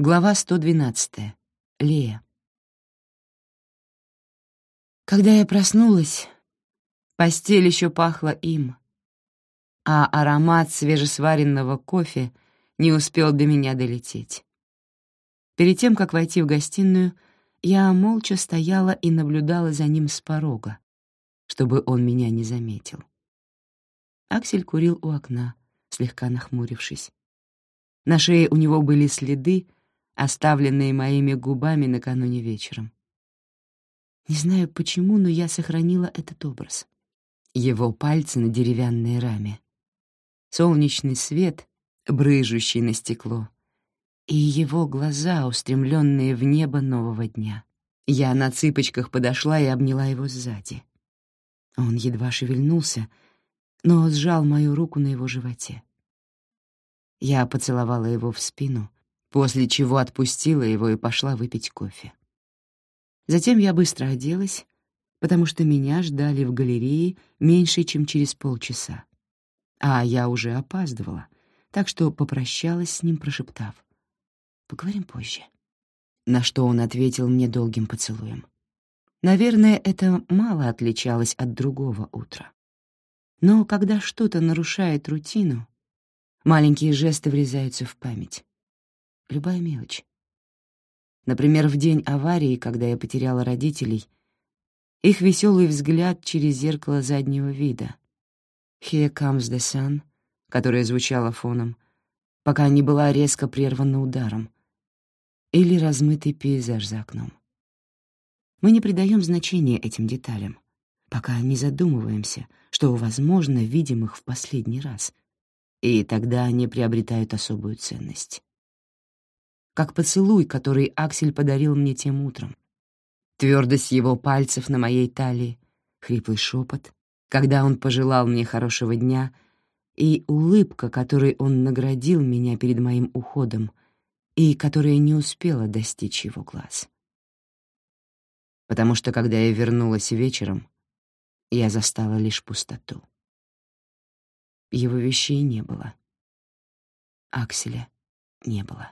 Глава 112. Лея. Когда я проснулась, постель еще пахла им, а аромат свежесваренного кофе не успел до меня долететь. Перед тем, как войти в гостиную, я молча стояла и наблюдала за ним с порога, чтобы он меня не заметил. Аксель курил у окна, слегка нахмурившись. На шее у него были следы, оставленные моими губами накануне вечером. Не знаю почему, но я сохранила этот образ. Его пальцы на деревянной раме. Солнечный свет, брыжущий на стекло. И его глаза, устремленные в небо нового дня. Я на цыпочках подошла и обняла его сзади. Он едва шевельнулся, но сжал мою руку на его животе. Я поцеловала его в спину, после чего отпустила его и пошла выпить кофе. Затем я быстро оделась, потому что меня ждали в галерее меньше, чем через полчаса. А я уже опаздывала, так что попрощалась с ним, прошептав. «Поговорим позже». На что он ответил мне долгим поцелуем. Наверное, это мало отличалось от другого утра. Но когда что-то нарушает рутину, маленькие жесты врезаются в память любая мелочь. Например, в день аварии, когда я потеряла родителей, их веселый взгляд через зеркало заднего вида. «Here comes the sun», которая звучала фоном, пока не была резко прервана ударом, или размытый пейзаж за окном. Мы не придаем значения этим деталям, пока не задумываемся, что, возможно, видим их в последний раз, и тогда они приобретают особую ценность как поцелуй, который Аксель подарил мне тем утром. Твердость его пальцев на моей талии, хриплый шепот, когда он пожелал мне хорошего дня, и улыбка, которой он наградил меня перед моим уходом, и которая не успела достичь его глаз. Потому что, когда я вернулась вечером, я застала лишь пустоту. Его вещей не было. Акселя не было.